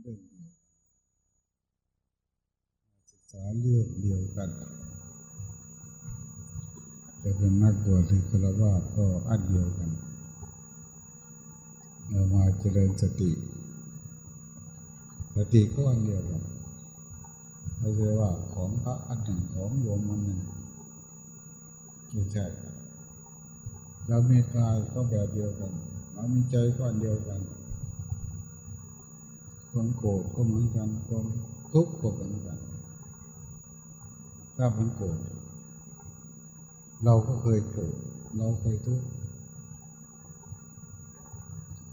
เรื่องเดียวศึกษาเรื่องเดียวกัน จะเป็นนักบวชหรือฆราวาสก็อันเดียวกัน เรามาเจริญสติ สติก็อันเดียวกันไม่ใช่ว่าของพระอันหนึ่งของโยมอันหนึ่งไม่ใช่เรามีกายก็แบบเดียวกัน เรามีใจก็อันเดียวกัน ความโกรธก็เหมือนกันความทุกข์ก็เหมือนกัน ถ้ามันโกรธเราก็เคยโกรธเราเคยทุกข์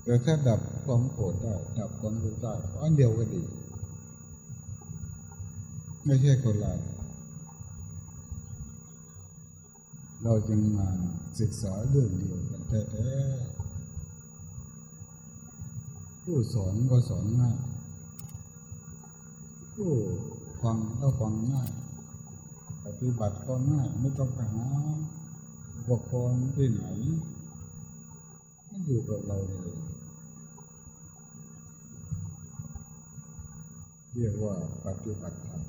แต่ถ้าดับความโกรธได้ดับความทุกข์ได้อันเดียวก็ดี ไม่ใช่คนละเราจึงมาศึกษาเรื่องเดียวกันแท้ๆผู้สอนก็สอนง่าย ฟังก็ฟังง่าย ปฏิบัติก็ง่าย ไม่ต้องไปหาอุปกรณ์ที่ไหนมันอยู่กับเราเลยเรียกว่าปฏิบัติธรรม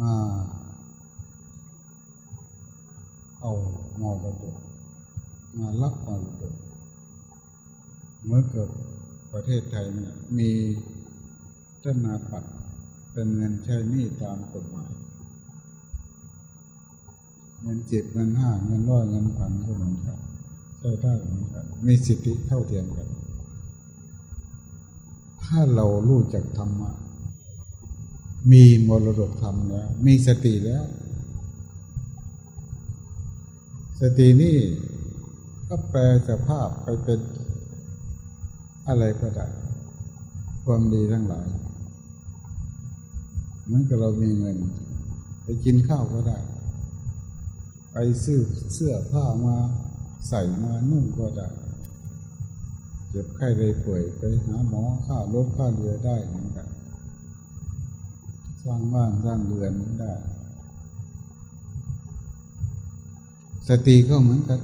มาเอามรดกมารับมรดกเมื่อเกิด ประเทศไทยเนี่ยมีธนาปัตเป็นเงินใช้หนี้ตามกฎหมายเงินเจ็ดเงินห้าเงินร้อยเงินพันก็เหมือนกันใช้ได้เหมือนกันมีสิทธิเท่าเทียมกัน ถ้าเรารู้จักธรรมะมีมรดกธรรมแล้วมีสติแล้ว สตินี่ก็แปลสภาพไปเป็น อะไรก็ได้ ความดีทั้งหลายเหมือนกับเรามีเงิน ไปกินข้าวก็ได้ ไปซื้อเสื้อผ้ามาใส่มานุ่งก็ได้เจ็บไข้ได้ป่วยไปหาหมอค่ารถค่าเรือได้เหมือนกันสร้างบ้านสร้างเรือนได้ สติก็เหมือนกัน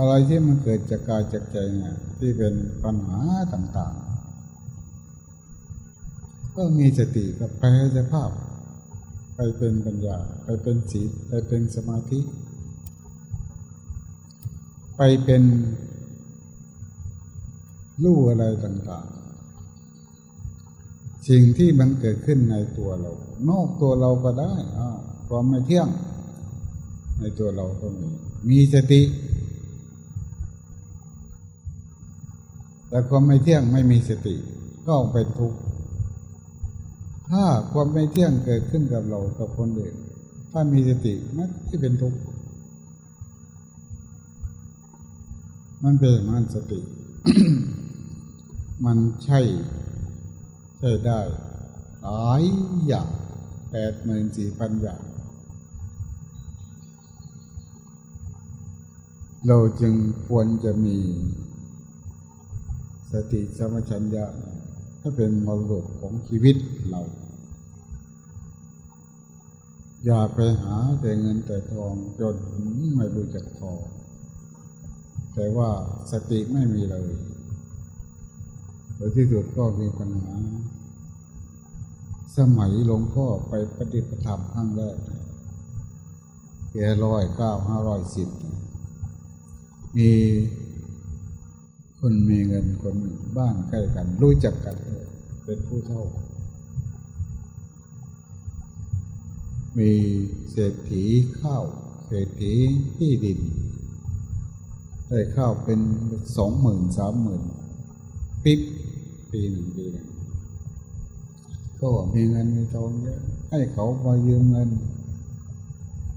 อะไรที่มันเกิดจากกายจากใจเนี่ยที่เป็นปัญหาต่างๆ ก็มีสติกับแปลสภาพ ไปเป็นปัญญา ไปเป็นสีไปเป็นสมาธิ ไปเป็นรู้อะไรต่างๆ สิ่งที่มันเกิดขึ้นในตัวเรา นอกตัวเราก็ได้อ้าวความไม่เที่ยง ในตัวเราก็มี มีสติ แต่ความไม่เที่ยงไม่มีสติ ก็เป็นทุกข์ถ้าความไม่เที่ยงเกิดขึ้นกับเรากับคนอื่นถ้ามีสตินันที่เป็นทุกข์มันเป็นมันสติ มันใช่ ใช่ได้หลายอย่างแปดหมื่นสี่พันอย่างเราจึงควรจะมี สติสมัชัญญะถ้าเป็นมรดกของชีวิตเรา อย่าไปหาแต่เงินแต่ทองจนไม่รู้จักพอ แต่ว่าสติไม่มีเลยโดยที่สุดก็มีปัญหา สมัยหลวงพ่อไปปฏิปธรรมครั้งแรกเกียร้อยเก้าห้าร้อยสิบมี คนมีเงินคนหนึ่งบ้านใกล้กัน รู้จักกันเป็นผู้เท่า มีเศรษฐีข้าวเศรษฐีที่ดิน ได้ข้าวเป็นสองหมื่นสามหมื่นปิ๊บปีหนึ่งปีหนึ่งก็มีเงินมีทองเยอะให้เขามายืมเงิน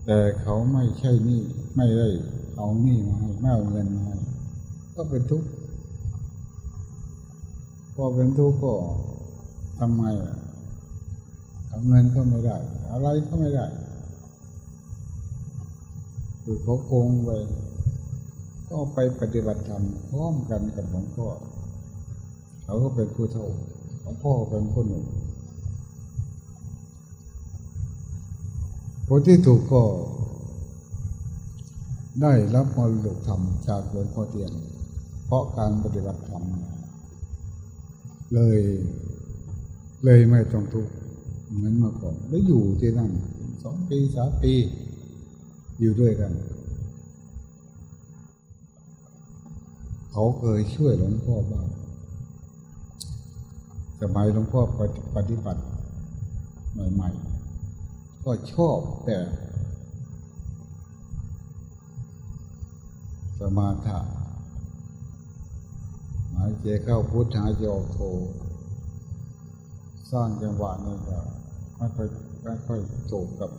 แต่เขาไม่ใช่หนี้ไม่ได้เอาหนี้มาให้ไม่เอาเงินมาให้ก็เป็นทุกข์ พอเป็นทุกข์ก็ทำไมอะเอาเงินก็ไม่ได้ อะไรก็ไม่ได้คือเขาโกงไปก็ไปปฏิบัติธรรมพร้อมกันกับหลวงพ่อเขาก็เป็นผู้เท่าหลวงพ่อเป็นผู้หนุ่มคนที่ถูกก็ ได้รับมรดกธรรมจากหลวงพ่อเทียน เพราะการปฏิบัติธรรม เลย เลยไม่ต้องทุกข์เหมือนเมื่อก่อนได้อยู่ที่นั่นสองปีสามปี อยู่ด้วยกัน เขาเคยช่วยหลวงพ่อบ้างสมัยหลวงพ่อปฏิบัติใหม่ๆก็ชอบแต่สมาธิายใจเข้าพุทธหายใจออกโทสร้างจังหวะนี้ก็ไม่ค่อยไม่ค่อยโจกกับ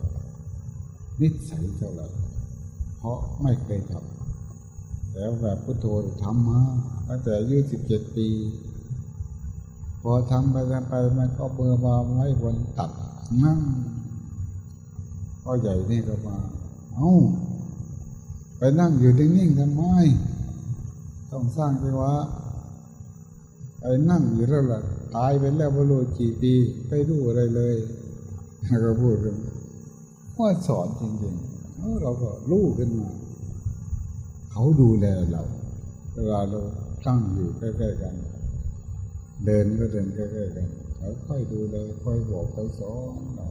นิสัยเท่าไหร่เพราะไม่เคยทำแล้วแบบพุทโธทำมาตั้งแต่อายุสิบเจ็ดปี พอทำไปกันไปมันก็เบื่อบาไว้บนตัดนั่งก็ใหญ่นี่ก็มา เอา้า ไปนั่งอยู่นิ่งๆทำไม ต้องสร้างจังหวะ นั่งอยู่แล้วล่ะตายไปแล้วไม่รู้กี่ปีไปรู้อะไรเลยก็พูดกันว่าสอนจริงๆเราก็รู้ขึ้นมา เขาดูแลเราเวลาเราตั้งอยู่ใกล้ๆกัน เดินก็เดินใกล้ๆกันเขาค่อยดูแลค่อยบอกค่อยสอนเรา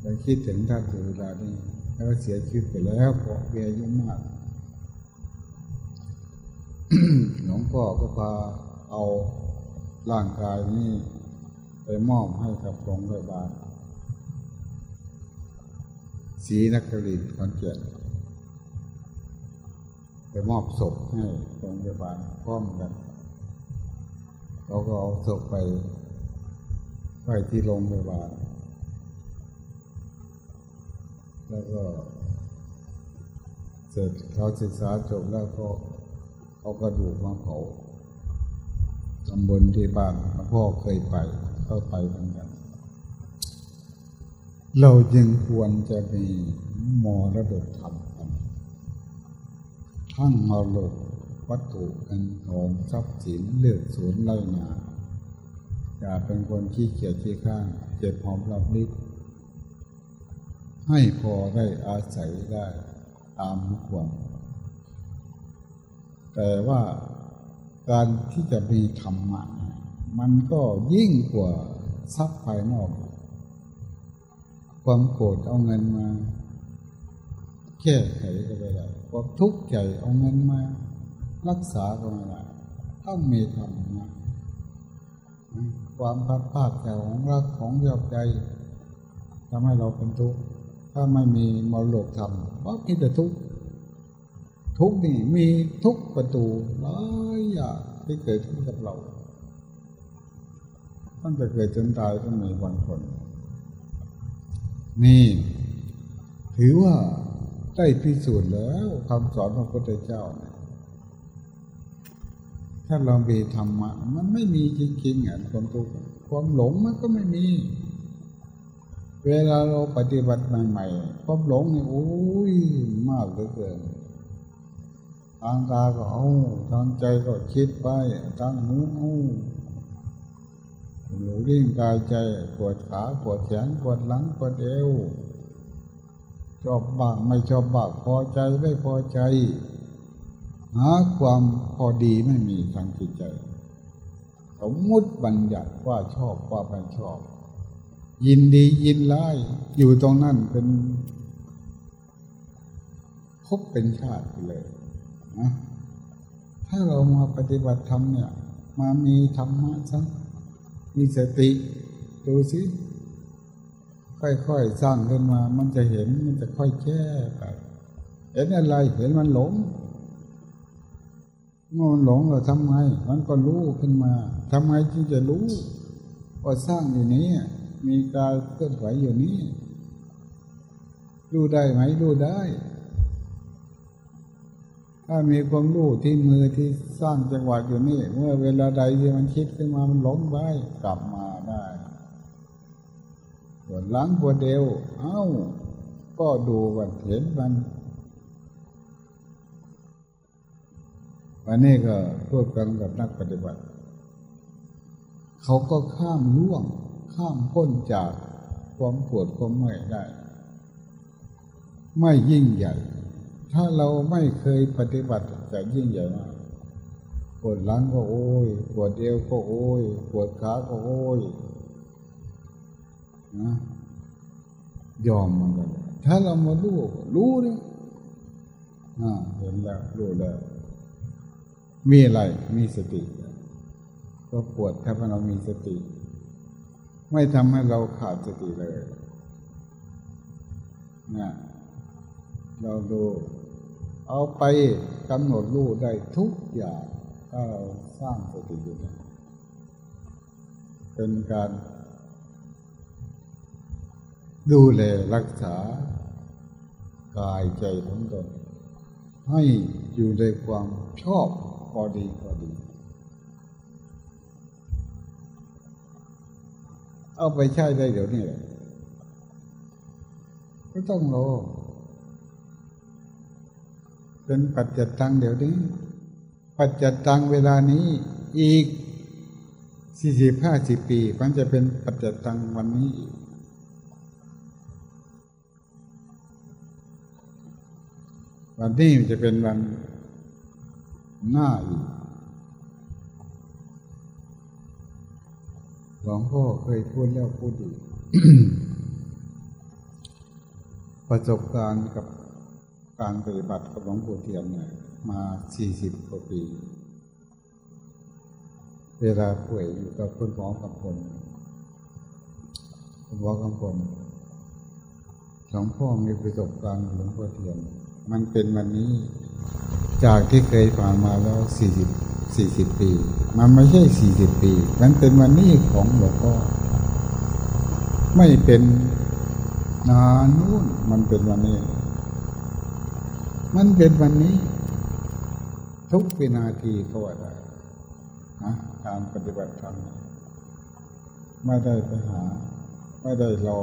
เราคิดถึงท่านเวลานี้แล้วเสียชีวิตไปแล้วเพราะเบียยุ่มาก หลวงพ่อก็พาเอาร่างกายนี้ไปมอบให้กับโรงพยาบาลศรีนักกรินคอนเกียนไปมอบศพให้โรงพยาบาลพร้อมกันเราก็เอาศพไปไว้ที่โรงพยาบาลแล้วก็เสร็จเขาศึกษาจบแล้วก็ เอากระดูกมาเผาตำบลที่บ้านพ่อเคยไปเข้าไปเหมือนกัน เราจึงควรจะมีมรดกธรรมกันทั้งมรดกวัตถุเงินทองทรัพย์สินเลือกสวนไร่นาอย่าเป็นคนขี้เกียจขี้ข้างเจ็บหอมรับนิดให้พอได้อาศัยได้ตามควร แต่ว่าการที่จะมีธรรมะมันก็ยิ่งกว่าทรัพย์ภายนอก ความโกรธเอาเงินมาแก้ไขก็ไม่ได้ความทุกข์ใจเอาเงินมา รักษาก็ไม่ได้ต้องมีธรรมะความพัดภาคแต่ของรักของยอบใจทำให้เราเป็นทุกข์ถ้าไม่มีมรดกธรรมก็มีแต่ทุกข์ ทุกนี่มีทุกประตูหลายอย่างที่เกิดขึ้นกับเราตั้งแต่เกิดจนตายต้องมีวันคน นี่ ถือว่าได้พิสูจน์แล้วคำสอนของพระพุทธเจ้า ถ้าเรามีธรรมะ มันไม่มีจริงๆอะความทุกข์ความหลงมันก็ไม่มี เวลาเราปฏิบัติใหม่ๆความหลงนี่โอ้ยมากเหลือเกิน ทางตาก็เอาทางใจก็คิดไปทางหูเอาหูริ่งกายใจปวดขาปวดแขนปวดหลังปวดเอวชอบบ้างไม่ชอบบ้างพอใจไม่พอใจ หาความพอดีไม่มีทางจิตใจ สมมุติบัญญัติว่าชอบว่าไม่ชอบ ยินดียินร้ายอยู่ตรงนั้นเป็นพบเป็นชาติเลย นะถ้าเรามาปฏิบัติธรรมเนี่ย มามีธรรมะสักมีสติดูสิค่อยๆสร้างขึ้นมา มันจะเห็นมันจะค่อยแก้ไปเห็นอะไรเห็นมันหลงเมื่อมันหลงเราทำไงมันก็รู้ขึ้นมาทำไงที่จะรู้ว่าสร้างอยู่นี้ มีกายเคลื่อนไหวอยู่นี้รู้ได้ไหมรู้ได้ ถ้ามีความรู้ที่มือที่สร้างจังหวะอยู่นี่ เมื่อเวลาใดที่มันคิดขึ้นมามันหลงไปกลับมาได้ปวดหลังปวดเอวเอ้า ก็ดูวันเห็นมันวันนี้ก็พูดกันกับนักปฏิบัติ เขาก็ข้ามล่วง ข้ามพ้นจากความปวดความเมื่อยได้ ไม่ยิ่งใหญ่ ถ้าเราไม่เคยปฏิบัติจะยิ่งใหญ่มากปวดหลังก็โอ้ยปวดเอวก็โอ้ยปวดขาก็โอ้ยนะยอมมันกันถ้าเรามารู้รู้นี่อ่าเห็นแล้วรู้แล้ว มีอะไรมีสติ ก็ปวดถ้าเรามีสติ ไม่ทำให้เราขาดสติเลยนะเราดู เอาไปกำหนดรู้ได้ทุกอย่างถ้าเราสร้างสติอยู่เป็นการ ดูแลรักษากายใจของตนให้อยู่ในความชอบพอดีพอดี เอาไปใช้ได้เดี๋ยวนี้เลยไม่ต้องรอ เป็นปัจจตังเดี๋ยวนี้ ปัจจตังเวลานี้อีกสี่สิบห้าสิบปี มันจะเป็นปัจจตตังวันนี้อีกวันนี้จะเป็นวันหน้าอีกหลวงพ่อเคยพูดแล้วพูดอีกประสบการณ์กับ การปฏิบัติกับหลวงปู่เทียนเนี่ยมาสี่สิบกว่าปี เวลาป่วยอยู่กับคุณหมอกำพลคุณหมอกำพลหลวงพ่อมีประสบการณ์หลวงพ่อเทียนมันเป็นวันนี้จากที่เคยผ่านมาแล้วสี่สิบสี่สิบปี มันไม่ใช่สี่สิบปี มันเป็นวันนี้ของหลวงพ่อไม่เป็นนานนู่นมันเป็นวันนี้ มันเป็นวันนี้ ทุกวินาทีก็ว่าได้นะการปฏิบัติธรรมไม่ได้ไปหา ไม่ได้รอ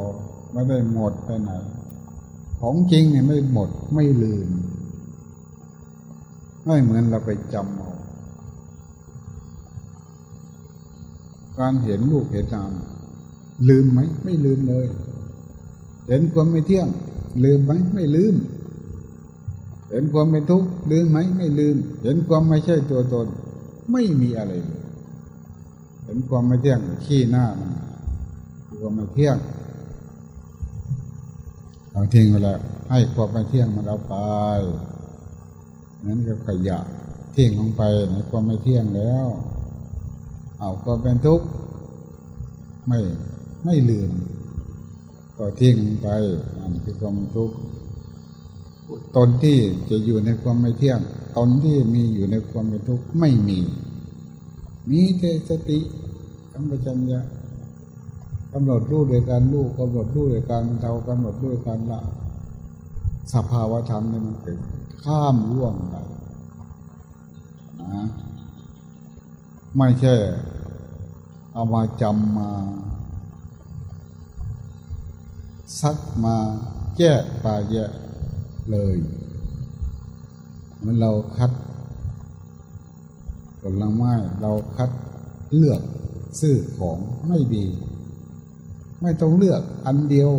ไม่ได้หมดไปไหน ของจริงเนี่ยไม่หมดไม่ลืม ไม่เหมือนเราไปจำเอาการเห็นลูกเห็นนามลืมไหม ไม่ลืมเลย เห็นความไม่เที่ยง ลืมไหมไม่ลืม เห็นความเป็นทุกข์ลืมไหมไม่ลืม เห็นความไม่ใช่ตัวตน ไม่มีอะไรเลยเห็นความไม่เที่ยงขี้หน้ามันความไม่เที่ยงเอาทิ้งไปแล้วให้ความไม่เที่ยงมันเอาไปนั้นก็ขยะทิ้งลงไปในความไม่เที่ยงแล้ว เอาความเป็นทุกข์ไม่ไม่ลืม ก็ทิ้งลงไปนั่นคือความทุกข์ ตนที่จะอยู่ในความไม่เที่ยง ตนที่มีอยู่ในความเป็นทุกข์ไม่มี มีแต่สติสัมปชัญญะกำหนดรู้โดยการรู้กำหนดรู้โดยการเทากำหนดรู้โดยการละสภาวะธรรมนี่มันเกิดข้ามล่วงไปนะไม่ใช่เอามาจำมาซักมาแยกปาแยก เลยเหมือนเราคัดผลไม้เราคัดเลือกซื้อของไม่ดี ไม่ต้องเลือกอันเดียว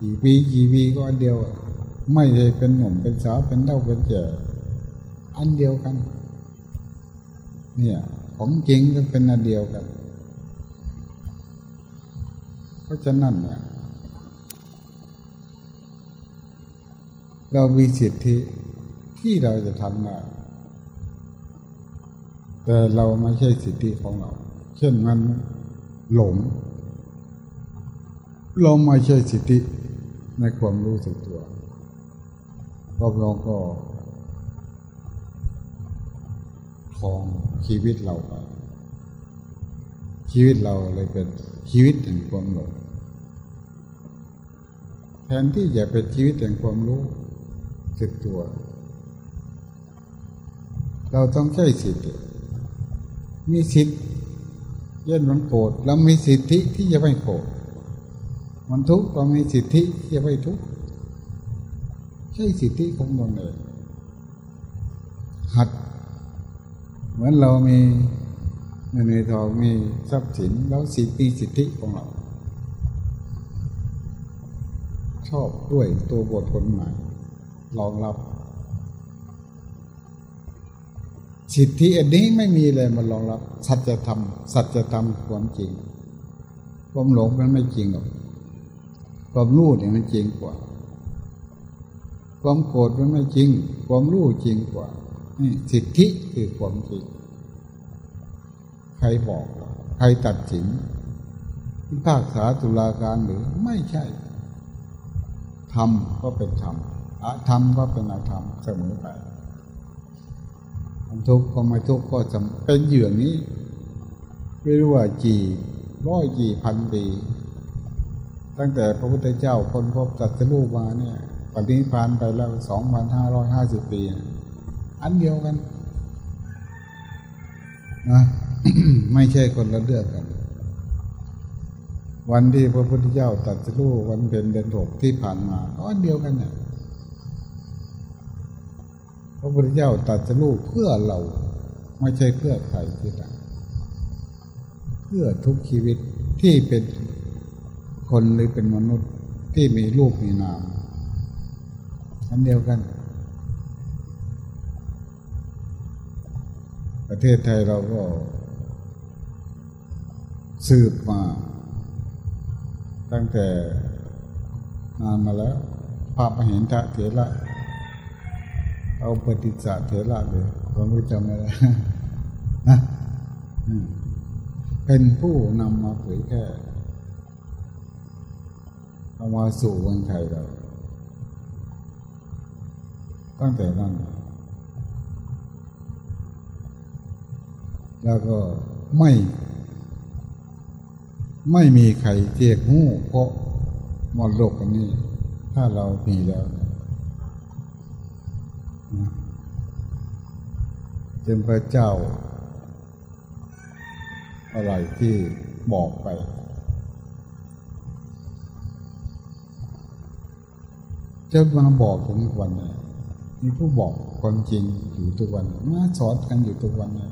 กี่ปีกี่ปีก็อันเดียว ไม่ได้เป็นหนุ่มเป็นสาวเป็นเท่าเป็นแก่อันเดียวกัน เนี่ยของจริงก็เป็นอันเดียวกัน เพราะฉะนั้นเนี่ย เรามีสิทธิที่เราจะทำได้แต่เราไม่ใช่สิทธิของเรา เช่นมันหลงเราไม่ใช่สิทธิในความรู้สึกตัวเพราะเราก็ครองชีวิตเราไปชีวิตเราเลยเป็นชีวิตแห่งความหลงแทนที่จะเป็นชีวิตแห่งความรู้ สึกตัว เราต้องใช้สิทธิมีสิทธิ์เย็นมันโกรธเรามีสิทธิที่จะไม่โกรธมันทุกข์เรามีสิทธิที่จะไม่ทุกข์ใช่สิทธิของตนเองหัด เหมือนเรามีเงินในทองมีทรัพย์สินแล้วสิทธิสิทธิของเรา ชอบด้วยตัวบทกฎหมาย รองรับ สิทธิอันนี้ไม่มีเลยมารองรับ สัจธรรมสัจธรรมความจริงความหลงมันไม่จริงหรอกความรู้เนี่ยมันจริงกว่า ความโกรธมันไม่จริง ความรู้จริงกว่านี่สิทธิคือความจริง ใครบอก ใครตัดสินพิพากษาตุลาการหรือไม่ใช่ธรรมก็เป็นธรรม อาธรรมก็เป็นอาธรรมเสมอไปทุกข์ก็ไม่ทุกข์ก็เป็นอยู่อย่างนี้ไม่รู้ว่ากี่ร้อยกี่พันปีตั้งแต่พระพุทธเจ้าคนพบตัดสรู้มาเนี่ยปฏิพานไปแล้วสองพันห้าร้อยห้าสิบปี อันเดียวกันนะไม่ใช่คนละเรื่องกัน วันที่พระพุทธเจ้าตัดสรู้วันเป็นเดือนหกที่ผ่านมาก็อันเดียวกันเนี่ย ระพุทธเจ้าตัดสรู้เพื่อเราไม่ใช่เพื่อใครที่ไหนเพื่อทุกชีวิตที่เป็นคนหรือเป็นมนุษย์ที่มีรูปมีนามอันเดียวกัน ประเทศไทยเราก็ สืบมา ตั้งแต่นานมาแล้วพระมหินทะเถระ เอาปฏิจจเถระเลยผมก็จำไม่ได้นะเป็นผู้นำมาเผยแพร่เอามาสู่เมืองไทยเรา ตั้งแต่นั้น แล้วก็ไม่ ไม่มีใครเจียกหู้เพราะมรดกอันนี้ ถ้าเรามีแล้วนะ จึงพระเจ้า อะไรที่บอกไปจะมาบอกถึงวันนี้มีผู้บอกความจริงอยู่ทุกวันมาสอนกันอยู่ทุกวันนี้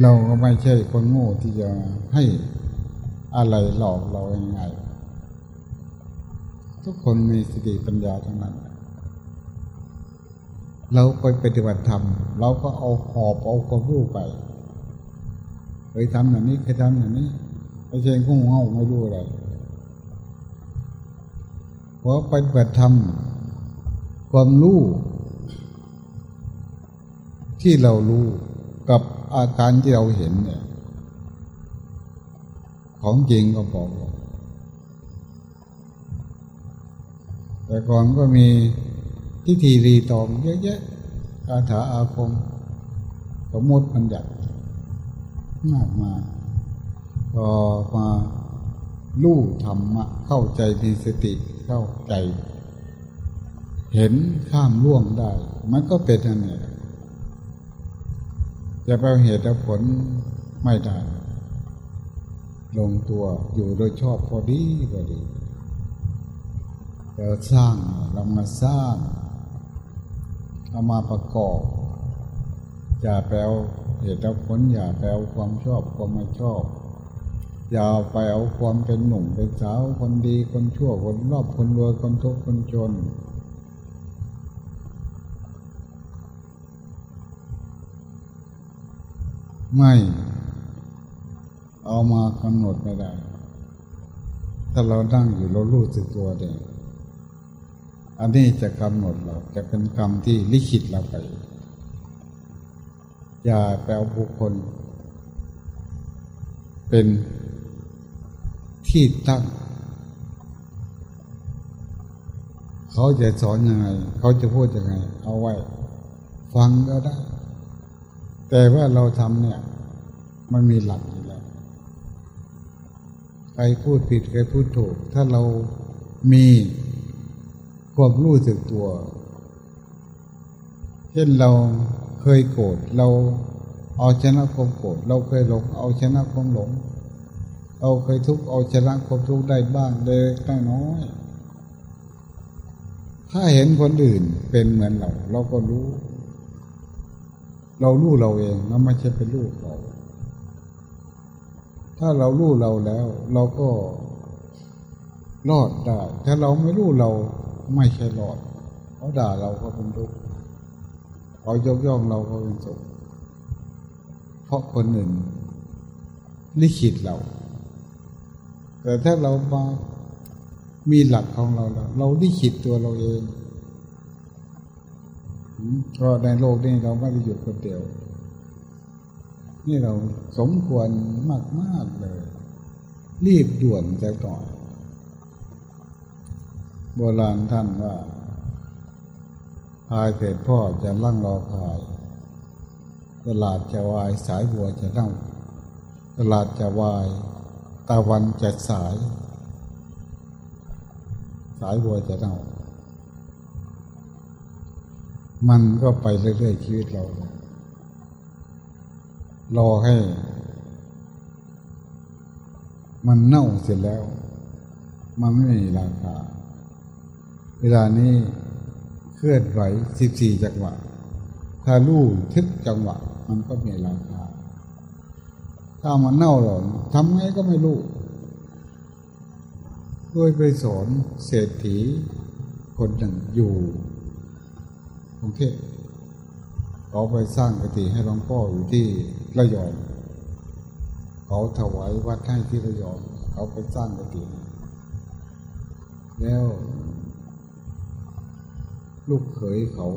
เราก็ไม่ใช่คนโง่ที่จะให้อะไรหลอกเราง่ายทุกคนมีสติปัญญาทั้งนั้น เราไปปฏิบัติธรรม เราก็เอาหอบเอาความรู้ไปเคยทำอย่างนี้เคยทำอย่างนี้ไม่ใช่งูเง่าไม่รู้อะไรเพราะไปปฏิบัติธรรมความรู้ที่เรารู้กับอาการที่เราเห็นเนี่ยของจริงก็บอกแต่ก่อนก็มี พิธีรีตองเยอะแยะคาถาอาคม สมมติมันหยัดมากมาพอมาลู่ธรรมะเข้าใจมีสติเข้าใจ เห็นข้ามล่วงได้ มันก็เป็นอันนี้จะไปเหตุผลไม่ได้ ลงตัวอยู่โดยชอบพอดีพอดีเราสร้างเรามาสร้าง เอามาประกอบอย่าแปลเหตุผลอย่าแปลความชอบความไม่ชอบ อย่าไปเอาความเป็นหนุ่มเป็นสาวคนดีคนชั่วคนรอบคนรวยคนทุกข์คนจน ไม่ เอามากำหนดไม่ได้ ถ้าเรานั่งอยู่เรารู้สึกตัวเอง อันนี้จะกำหนดเราจะเป็นกรรมที่ลิขิตเราไป อย่าแปลบุคคล เป็นที่ตั้ง เขาจะสอนยังไง เขาจะพูดยังไง เอาไว้ ฟังก็ได้ แต่ว่าเราทำเนี่ย มันมีหลักอยู่แล้วใครพูดผิดใครพูดถูก ถ้าเรามี ความรู้สึกตัว เช่นเราเคยโกรธเราเอาชนะความโกรธเราเคยหลงเอาชนะความหลง เราเคยทุกข์เอาชนะความทุกข์ได้บ้างเล็กน้อย ถ้าเห็นคนอื่นเป็นเหมือนเรา เราก็รู้ เรารู้เราเองแล้วไม่ใช่เป็นลูกเรา ถ้าเรารู้เราแล้ว เราก็รอดได้ ถ้าเราไม่รู้เรา ไม่ใช่รอดเขาด่าเราก็เป็นทุกข์เขายกย่องเราก็เป็นสุขเพราะคนอื่นลิขิตเรา แต่ถ้าเรามามีหลักของเราแล้วเราลิขิตตัวเราเองอืมเพราะในโลกนี้เราไม่ได้อยู่คนเดียว นี่เราสมควรมากๆเลย รีบด่วนใจก่อน โบราณท่านว่าพายเกิดพ่อจะลั่งรอพาย ตลาดจะวายสายบัวจะเน่าตลาดจะวายตะวันจะสาย สายบัวจะเน่ามันก็ไปเรื่อยๆชีวิตเรา รอให้ มันเน่าเสร็จแล้ว มันไม่มีราคา เวลานี้เคลื่อนไหวสิบสี่จังหวะ ถ้าลู่ทึกจังหวะ มันก็มีราคา ถ้ามันเน่าหรอทำไงก็ไม่รู้โดยไปสอนเศรษฐีคนหนึ่งอยู่กรุงเทพเขาไปสร้างกติให้หลวงพ่ออยู่ที่ระยองเขาถวายวัดให้ที่ระยอง เขาไปสร้างกติแล้ว ลูกเขยเขา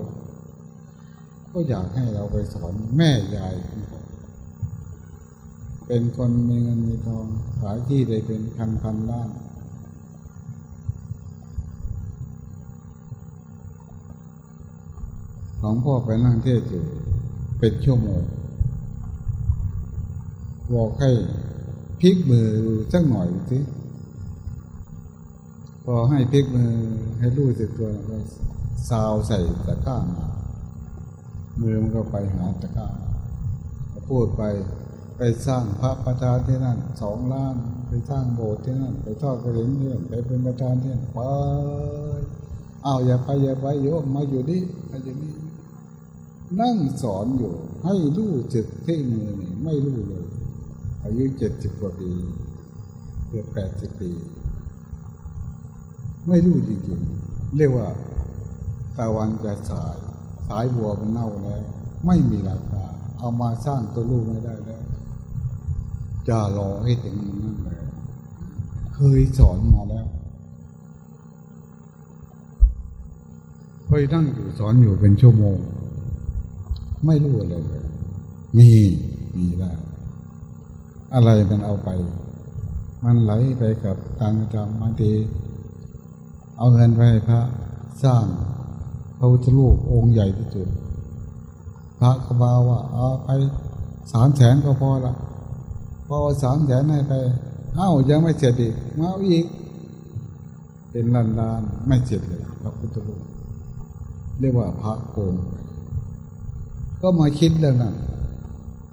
ก็อยากให้เราไปสอนแม่ยายของเขาเป็นคนมีเงินมีทองขายที่ได้เป็นพันพันล้านหลวงพ่อไปนั่งเทศอยู่เป็นชั่วโมงบอกให้พลิกมือสักหน่อยสิ พอให้พลิกมือให้รู้สึกตัวก็ซาวใส่ตะกร้ามามือมันก็ไปหาตะกร้าพูดไปไปสร้างพระประธานที่นั่นสองล้าน ไปสร้างโบสถ์ที่นั่น ไปทอดกระถิ่นที่นั่นไปเป็นประธานที่นั่นไปอ้าวอย่าไปอย่าไปโยมมาอยู่นี่มาอยู่นี่นั่งสอนอยู่ ให้รู้จึกที่มือนี่ไม่รู้เลย อายุเจ็ดสิบกว่าปีเกือบแปดสิบปี ไม่รู้จริงๆ เรียกว่าตะวันจะสาย สายบัวมันเน่าแล้ว ไม่มีราคา เอามาสร้างตัวลูกไม่ได้แล้วจะรอให้ถึงนั่นเลยเคยสอนมาแล้วเคยนั่งอยู่สอนอยู่เป็นชั่วโมง ไม่รู้อะไรเลยมีมีแล้วอะไรมันเอาไป มันไหลไปกับทางธรรมบางที เอาเงินไปให้พระสร้างพระพุทธรูปองค์ใหญ่ที่สุดพระก็บาว่า เอาไปสามแสนก็พอละพอสามแสนให้ไป เอ้ายังไม่เสร็จอีกมาเอาอีก เป็นล้านลานๆไม่เสร็จเลยพระพุทธรูปเรียกว่าพระโกงก็มาคิดเรื่องนั้น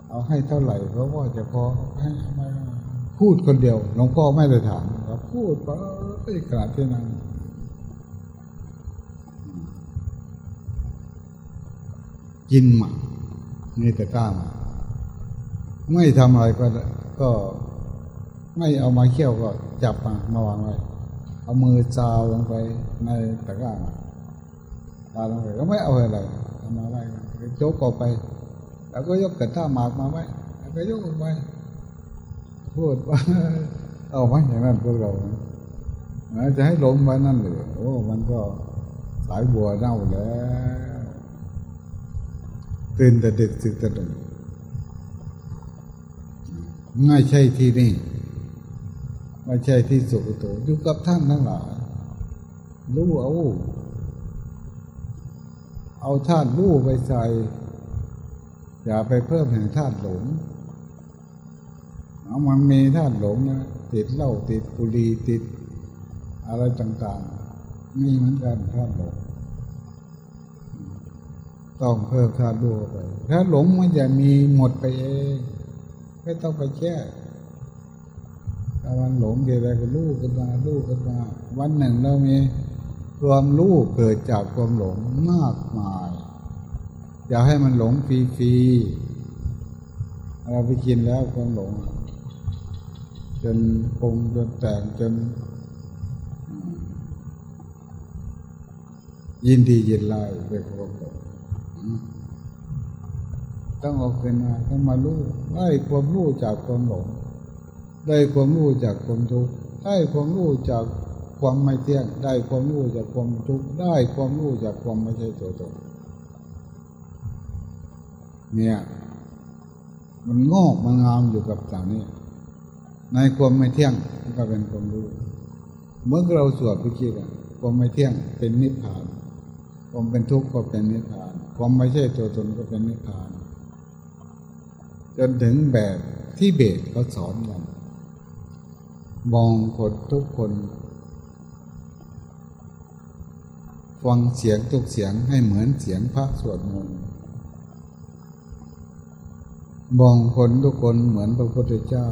เอาให้เท่าไหร่เพราะว่าจะพอให้ทำไมพูดคนเดียวหลวงพ่อไม่ได้ถามก็พูดไปขนาดที่นั้น กินหมากนี่ต่กล้ามาไม่ทำอะไรก็ก็ไม่เอามาเคี่ยวก็จับมามาวางไว้เอามือจาวลงไปในตะกร้าจาวลงไปก็ไม่เอาอะไรเอามาไว้โจกออกไป แล้วก็ยกกระท่าหมากมาไว้แล้วก็ยกออกไปพูดว่าเอาไว้อย่างนั้นพวกเราจะให้ลงไว้นั่นหรือโอ้มันก็สายบัวเน่าแล้ว ตื่นแต่เดึกสึกแต่ดึกไม่ใช่ที่นี่ไม่ใช่ที่สุขโตอยู่กับท่านทั้งหลายรู้เอา เอาธาตุรู้ไปใส่ อย่าไปเพิ่มแห่งธาตุหลง เอามันมีธาตุหลงนะติดเหล้าติดบุรีติดอะไรต่างๆมีเหมือนกันธาตุหลง ต้องเพิ่มธาตุรู้ไป ถ้าหลงมันจะมีหมดไปเอง ไม่ต้องไปแก้ถ้ามันหลงเดี๋ยวก็รู้ขึ้นมารู้ขึ้นมา วันหนึ่งเรามีความรู้เกิดจากความหลงมากมาย อย่าให้มันหลงฟรีๆเราไปกินแล้วความหลง จนปรุงจนแต่งจน ยินดียินไล่ไปพบกับ ต้องเอาขึ้นมาต้องมารู้ได้ความรู้จากความหลงได้ความรู้จากความทุกข์ได้ความรู้จากความไม่เที่ยง ได้ความรู้จากความทุกข์ได้ความรู้จากความไม่ใช่ตัวตนเนี่ย มันงอกมันงามอยู่กับสานี้ในความไม่เที่ยงก็เป็นความรู้เมื่อเราสวดไปคิดความไม่เที่ยงเป็นนิพพาน ความเป็นทุกข์ก็เป็นนิพพาน ความไม่ใช่ตัวตนก็เป็นนิพพาน จนถึงแบบที่เบสเขาสอนกันมองคนทุกคน ฟังเสียงทุกเสียงให้เหมือนเสียงพระสวดมนต์มองคนทุกคนเหมือนพระพุทธเจ้า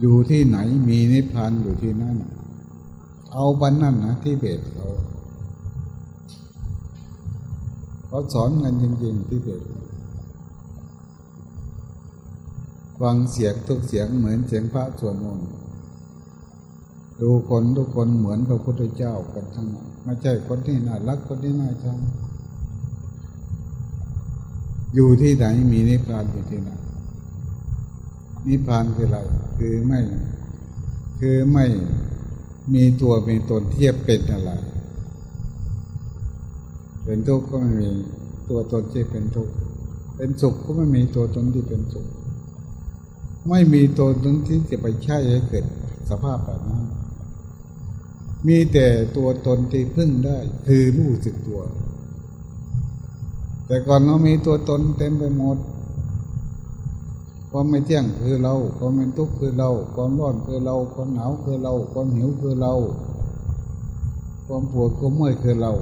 อยู่ที่ไหนมีนิพพานอยู่ที่นั่น เอาบันนั่นนะที่เบสเขา เขาสอนกันจริงๆที่เบสฟังเสียงทุกเสียงเหมือนเสียงพระสวดมนต์ดูคนทุกคนเหมือนพระพุทธเจ้ากันทั้งนั้นไม่ใช่คนที่น่ารักคนที่น่าชังอยู่ที่ไหนมีนิพพานอยู่ที่นั่นนิพพานคืออะไรคือไม่ คือไม่มีตัวเป็นตนเทียบเป็นอะไร เป็นทุกข์ก็ไม่มีตัวตนที่เป็นทุกข์เป็นสุขก็ไม่มีตัวตนที่เป็นสุข ไม่มีตัวตนที่จะไปใช่ให้เกิดสภาพแบบนั้น มีแต่ตัวตนที่พึ่งได้ คือรู้สึกตัว แต่ก่อนเรามีตัวตนเต็มไปหมดความไม่เที่ยงคือเรา ความเป็นทุกข์คือเรา ความร้อนคือเรา ความหนาวคือเรา ความหิวคือเรา ความปวดความเมื่อยคือเรา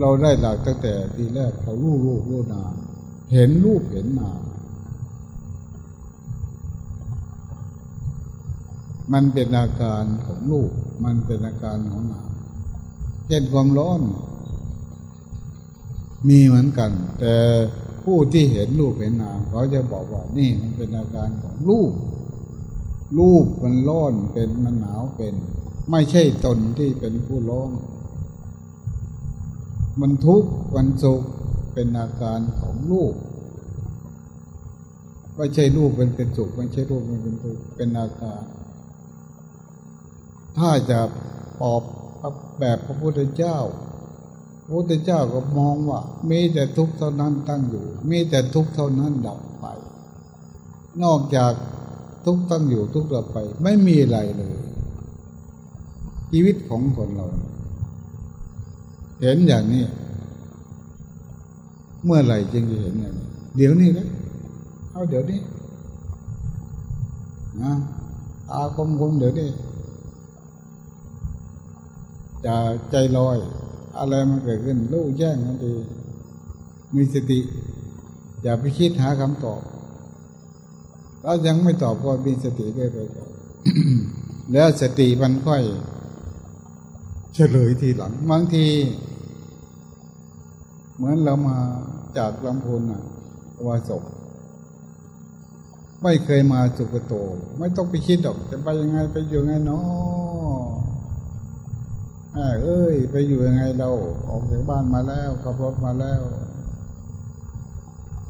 เราได้หลักตั้งแต่ทีแรกเรารู้รูปรู้นามเห็นรูปเห็นนามมันเป็นอาการของรูปมันเป็นอาการของนามเช่นความร้อน มีเหมือนกัน แต่ผู้ที่เห็นรูปเห็นนามเขาจะบอกว่านี่มันเป็นอาการของรูป รูปมันร้อนเป็นมันหนาวเป็น ไม่ใช่ตนที่เป็นผู้ร้อน มันทุกข์มันสุขเป็นอาการของรูปไม่ใช่รูปเป็นเป็นสุขไม่ใช่รูปเป็นเป็นทุกข์เป็นอาการ ถ้าจะตอบแบบพระพุทธเจ้าพระพุทธเจ้าก็มองว่า มีแต่ทุกข์เท่านั้นตั้งอยู่ มีแต่ทุกข์เท่านั้นดับไป นอกจากทุกข์ตั้งอยู่ทุกข์ดับไป ไม่มีอะไรเลย ชีวิตของคนเรา เห็นอย่างนี้ เมื่อไหร่จึงจะเห็นอย่างนี้เดี๋ยวนี้เลยเอาเดี๋ยวนี้นะตาคมคมเดี๋ยวนี้จะใจลอย อะไรมันเกิดขึ้นรู้แจ้งทันทีมีสติ อย่าไปคิดหาคำตอบถ้ายังไม่ตอบก็มีสติได้ไปก่อนแล้วสติมันค่อย เฉลยทีหลังบางที เหมือนเรามาจากลำพูนอะวาศกไม่เคยมาสุกโต ไม่ต้องไปคิดดอกจะไปยังไงไปอยู่ไงเนาะเอ้ย ไปอยู่ยังไงเราออกจากบ้านมาแล้วขับรถมาแล้ว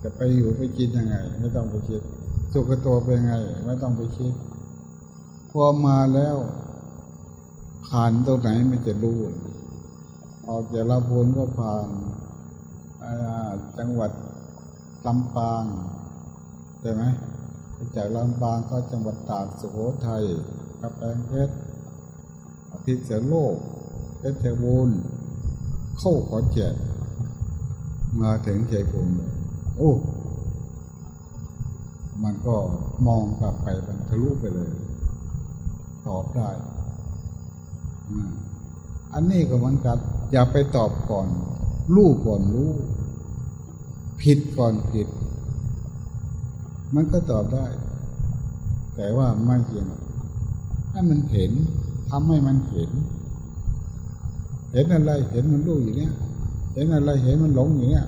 จะไปอยู่ไปกินยังไง ไม่ต้องไปคิดสุกโตเป็นไง ไม่ต้องไปคิดพอมาแล้วผ่านตรงไหนมันจะรู้ออกจากลำพูนก็ผ่าน จังหวัดลำปางใช่ไหมจากลำปางก็จังหวัดตากสุโขทัยกับแปงเพชรพิษณุโลกเพชรบูรณ์เข้าขอเจ็ดมาถึงเชียงภูมิโอ้มันก็มองกลับไปมันทะลุไปเลย ตอบได้ อันนี้ก็มือนกันอย่าไปตอบก่อน รู้ก่อนรู้ ผิดก่อนผิด มันก็ตอบได้ แต่ว่าไม่เพียงให้มันเห็นทำให้มันเห็น เห็นอะไรเห็นมันรู้อยู่เนี้ยเห็นอะไรเห็นมันหลงอยู่เนี้ย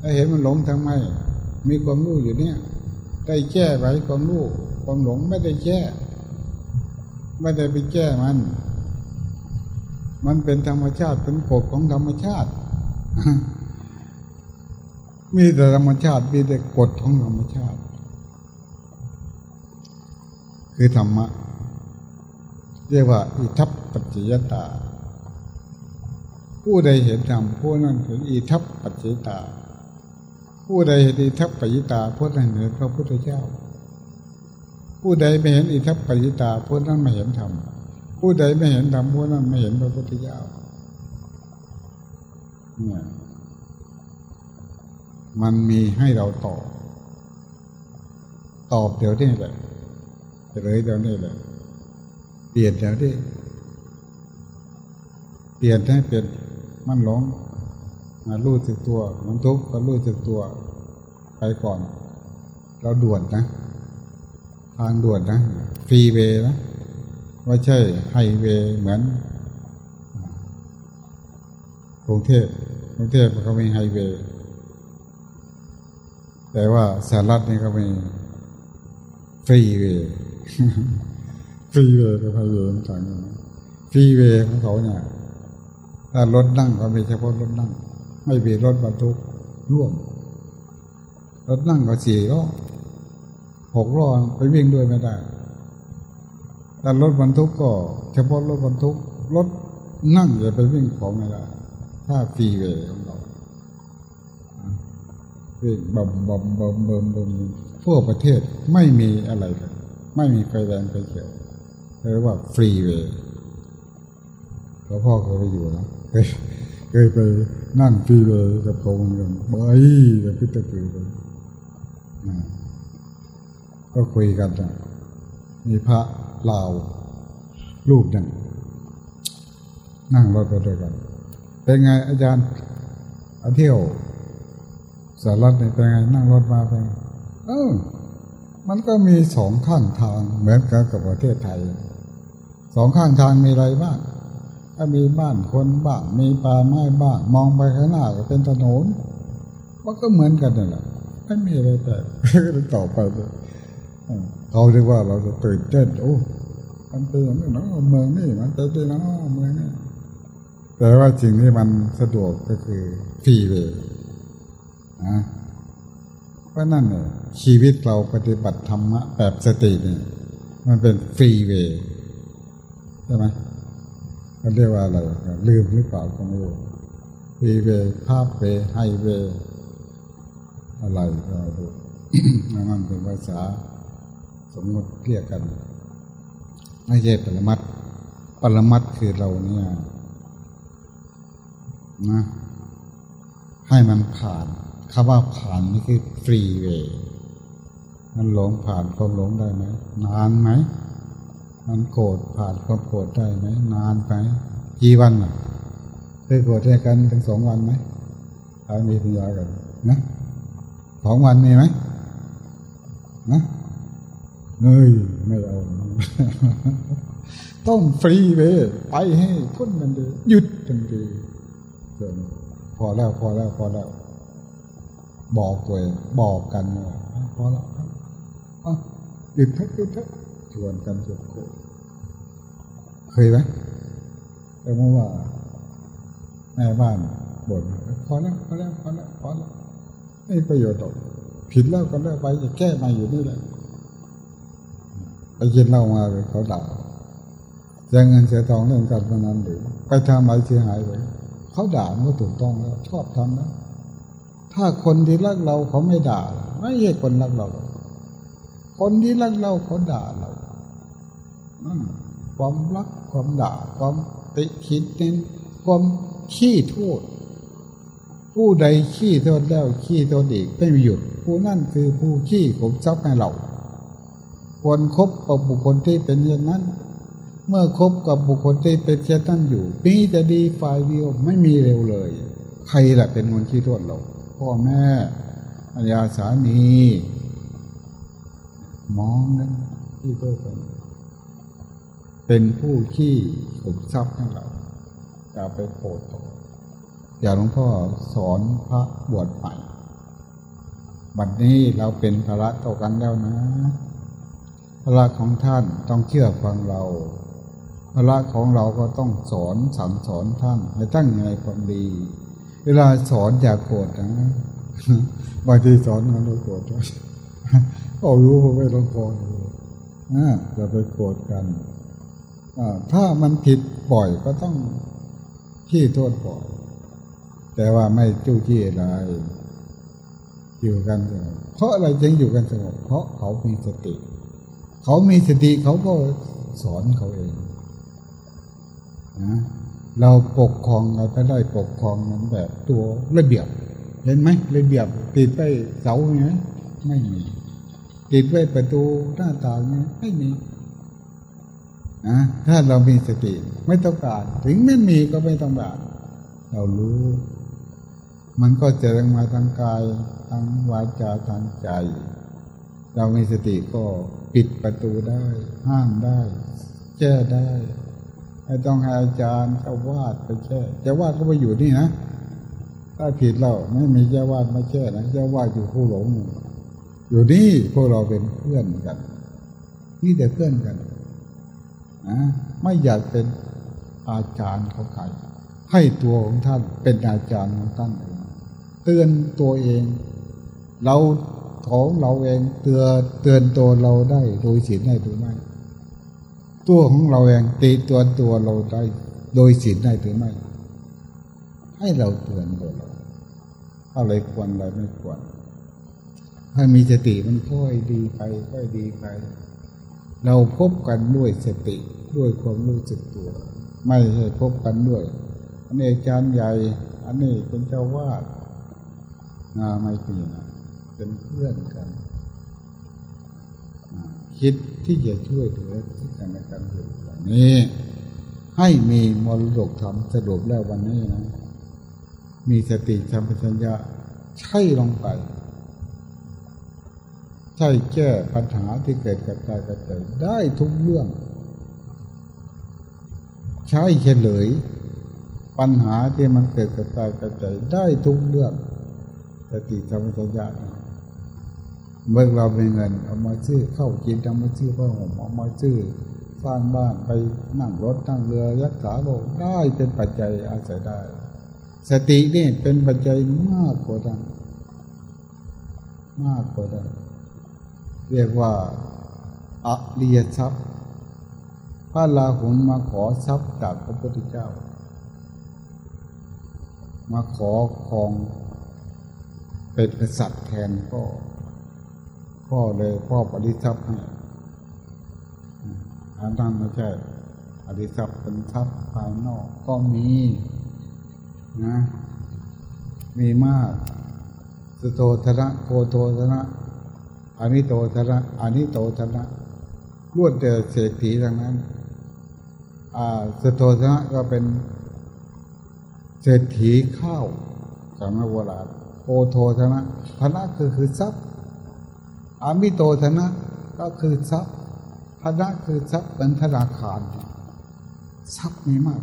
ถ้าเห็นมันหลงทำไม มีความรู้อยู่เนี้ยได้แก้ไว้ความรู้ความหลงไม่ได้แก้ไม่ได้ไปแก้มัน มันเป็นธรรมชาติเป็นกฎของธรรมชาติ มีแต่ธรรมชาติมีแต่กฎของธรรมชาติ คือธรรมะ เรียกว่า อิทัปปัจจยตา ผู้ใดเห็นธรรมผู้นั้นเห็นอิทัปปัจจยตา ผู้ใดเห็นอิทัปปัจจยตาผู้นั้นเห็นพระพุทธเจ้า ผู้ใดไม่เห็นอิทัปปัจจยตาผู้นั้นไม่เห็นธรรมผู้ใดไม่เห็นธรรมผู้นั้นไม่เห็นพระพุทธเจ้าเนี่ย มันมีให้เราตอบ ตอบเดี๋ยวนี้แหละเลยเดี๋ยวนี้แหละเปลี่ยนเดี๋ยวนี้เปลี่ยนให้เป็นมันหลงมารู้สึกตัว มันทุกข์ก็รู้สึกตัวไปก่อน เราด่วนนะ ทางด่วนนะ ฟรีเวนะไม่ใช่ไฮเวย์เหมือนกรุงเทพกรุงเทพเขามีไฮเวย์ แต่ว่าสหรัฐนี่เขามี freeway freeway กับไฮเวย์ต่างกัน freeway ของเขาเนี่ยถ้ารถนั่งก็มีเฉพาะรถนั่ง ไม่มีรถบรรทุกร่วม รถนั่งก็สี่ล้อหกล้อไปวิ่งด้วยไม่ได้แต่รถบรรทุกก็ เฉพาะรถบรรทุกรถนั่งจะไปวิ่งของไม่ได้ถ้า freeway ของเรา วิ่งบำบำบำบำบำทั่วประเทศไม่มีอะไรเลยไม่มีไฟแดงไฟเขียวเรียกว่า freeway หลวงพ่อเคยไปอยู่นะเคยเคยไปนั่ง freeway กับเขาเหมือนกันไปกับพิตรตือไปก็คุยกันนะมีพระลาวรูปหนึ่งนั่งรถไปด้วยกัน เป็นไงอาจารย์เที่ยว สารัฐเป็นไงนั่งรถมาไปเออมันก็มีสองข้างทางเหมือนกันกับประเทศไทย สองข้างทางมีอะไรบ้างถ้ามีบ้านคนบ้างมีป่าไม้บ้างมองไปข้างหน้าก็เป็นถนนมันก็เหมือนกันนั่นแหละไม่มีอะไรแปลกก็ต่อไปเลยเขาเรียกว่าเราจะตื่นเต้นโอ้มันเป็นอย่างนี้เนาะเมืองนี่มันเป็นที่นาะเมืองนี่แต่ว่าสิ่งที่มันสะดวกก็คือฟรีเวย์ นะเพราะนั่นเนี่ยชีวิตเราปฏิบัติธรรมะแบบสติเนี่ยมันเป็นฟรีเวย์ใช่ไหมเขาเรียกว่าอะไรลืมหรือเปล่าก็ไม่รู้ฟรีเวย์ภาพเวย์ไฮเวย์อะไรก็ดูนั่นเป็นภาษาสมมติเรียกกันไม่ใช่ปรมัตปรมัตคือเราเนี่ยนะให้มันผ่าน คำว่าผ่านนี่คือฟรีเวย์มันหลงผ่านความหลงได้ไหมนานไหมมันโกรธผ่านความโกรธได้ไหมนานไปกี่วันเคยโกรธด้วยกันถึงสองวันไหมถ้ามีปัญญากันนะสองวันมีไหมนะเฮ้ยไม่เอา ต้องฟรีเวไปให้พ้นมันเลยหยุดทันทีพอแล้วพอแล้วพอแล้ว บอกตัวเองบอกกันว่าพอแล้วหยุดทักหยุดทักชวนกันชวนโคเคยไหมแต่เมื่อว่าแม่บ้านบ่นพอแล้วพอแล้วพอแล้วพอแล้วไม่ประโยชน์หรอกผิดแล้วก็เลิกไปจะแก้มาอยู่นี่แหละไปกินเหล้ามาเลยเขาด่าเสียเงินเสียทองเรื่องการพนันหรือไปทำอะไรเสียหายเลยเขาด่ามันก็ถูกต้องแล้วชอบทำนะ ถ้าคนที่รักเราเขาไม่ด่าไม่ใช่คนรักเรา คนที่รักเราเขาด่าเรานั่นความรักความด่าความติคิดเน้นความขี้โทษ ผู้ใดขี้โทษแล้วขี้โทษอีกไม่มีหยุด ผู้นั่นคือผู้ขี้ผมซับให้เราควรคบกับบุคคลที่เป็นเช่นนั้น เมื่อคบกับบุคคลที่เป็นเช่นนั้นอยู่มีจะดีฝ่ายเดียวไม่มีเร็วเลย ใครแหละเป็นคนขี้โทษเรา พ่อแม่ภรรยาสามีมองนั้นที่โทษกันเป็นผู้ขี้ขุมทรัพย์ให้เราอย่าไปโกรธต่ออย่าหลวงพ่อสอนพระบวชใหม่บัดนี้เราเป็นภาระต่อกันแล้วนะพระของท่านต้องเชื่อฟังเราภาระของเราก็ต้องสอนสั่งสอนท่านให้ตั้งในความดี เวลาสอนอย่าโกรธนะบางทีสอนมันเราโกรธก็รู้ว่าไม่ต้องโกรธนะอย่าไปโกรธกันถ้ามันผิดบ่อยก็ต้องขี้โทษบ่อย แต่ว่าไม่จู้จี้อะไรอยู่กันสงบเพราะอะไรจึงอยู่กันสงบเพราะเขามีสติ เขามีสติเขาก็สอนเขาเองนะ เราปกครองเราไปได้ปกครองมันแบบตัวระเบียบ เห็นไหมระเบียบติดไปเสาไงไม่มี ติดไว้ประตูหน้าต่างไงไม่มีนะถ้าเรามีสติไม่ต้องการ ถึงไม่มีก็ไม่ต้องการเรารู้ มันก็จะรงมาทางกายทางวาจาทางใจ เรามีสติก็ปิดประตูได้ ห้ามได้ แก้ได้ ไม่ต้องให้อาจารย์เขาวาดไปแก้เจ้าวาดก็ไปอยู่นี่นะถ้าผิดเราไม่มีเจ้าวาดมาแก้นะเจ้าวาดอยู่ผู้หลง อยู่นี่พวกเราเป็นเพื่อนกัน นี่แต่เพื่อนกันนะไม่อยากเป็นอาจารย์เขาใครให้ตัวของท่านเป็นอาจารย์ของท่านเองเตือนตัวเอง เราของเราเองเตือนเตือนตัวเราได้โดยศีลได้หรือไม่ ตัวของเราเองตีตัวตัวเราได้โดยศีลได้หรือไม่ ให้เราเตือนตัวเราอะไรควรอะไรไม่ควรถ้มีสติมันค่อยดีไปค่อยดีไป เราพบกันด้วยสติด้วยความรู้สึกตัว ไม่ใช่พบกันด้วย อันนี้อาจารย์ใหญ่ อันนี้เป็นเจ้าวาดนาไม่ปีนะเป็นเพื่อนกัน คิดที่จะช่วยเหลือที่กันและกันอยู่แบบนี้ ให้มีมรดกธรรมสรุปแล้ววันนี้นะ มีสติธรรมปัญญาใช่ลงไป ใช่แก้ปัญหาที่เกิดกับกายกับใจได้ทุกเรื่อง ใช่เฉลย ปัญหาที่มันเกิดกับกายกับใจได้ทุกเรื่อง สติธรรมปัญญา เมื่อเรามีเงินเอามาซื้อเข้ากินเอามาซื้อผ้าห่มเอามาซื้อสร้างบ้านไปนั่งรถนั่งเรือยักษาโลกได้เป็นปัจจัยอาศัยได้ สตินี่เป็นปัจจัยมากกว่านั้นมากกว่านั้นเรียกว่าอริยทรัพย์ พระลาหุนมาขอทรัพย์จากพระพุทธเจ้า มาขอของเป็นกษัตริย์แทนก็ พ่อเลยพ่อปฏิทรัพย์ให้อันนั้นไม่ใช่ปฏิทรัพย์เป็นทรัพย์ภายนอกก็มีนะมีมากสุโตธนะโคโตธนะอานิโตธนะอานิโตธนะรวดแต่เศรษฐีทั้งนั้นอ่าสุโตธนะก็เป็นเศรษฐีข้าวสมัยโบราณโอโทธนะธนะคือคือทรัพย์ อามิโตธนะก็คือทรัพย์ธนะคือทรัพย์เป็นธนาคารทรัพย์มีมาก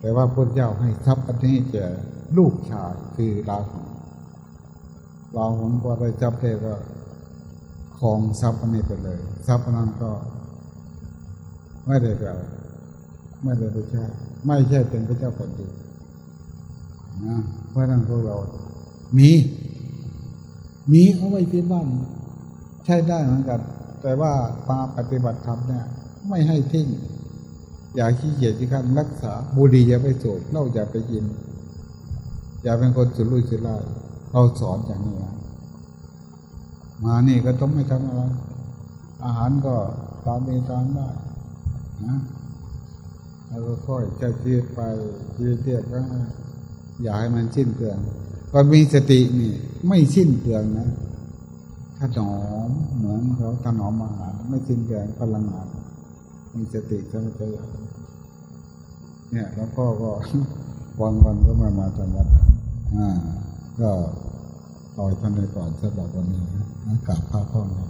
แต่ว่าพระเจ้าให้ทรัพย์อันนี้จะลูกชายคือลาหุนลาหุนพอได้จับเพก็ของทรัพย์อันนี้ไปเลย ทรัพย์นั้นก็ ไม่ได้แบบไม่ได้ไปใช่ไม่ใช่เป็นพระเจ้าแผ่นดินนะเพราะนั้นพวกเรามี มีเอาไว้ที่บ้านใช้ได้เหมือนกัน แต่ว่าปาปฏิบัติธรรมเนี่ย ไม่ให้ทิ้งอย่าขี้เกียจที่ขั้นรักษาบุหรี่อย่าไปสูบเล่าอย่าไปกิน อย่าเป็นคนสุรุ่ยสุร่ายเราสอนอย่างนี้นะมานี่ก็ต้องไม่ทำอะไร อาหารก็ตามมีตามได้นะแล้วก็ค่อยจะชีวิตไปชีวิตเรียบก็อย่าให้มันสิ้นเปลือง พอมีสตินี่ ไม่สิ้นเปลืองนะถนอมเหมือนเขาถนอมอาหารไม่สิ้นเปลืองพลังงานมีสติสมัติเนี่ยแล้วพ่อก็วันวันก็มามาจำวัดอ่า ก็ลอยท่านในก่อนสำหรับวันนี้นะกราบพระพ่อนะ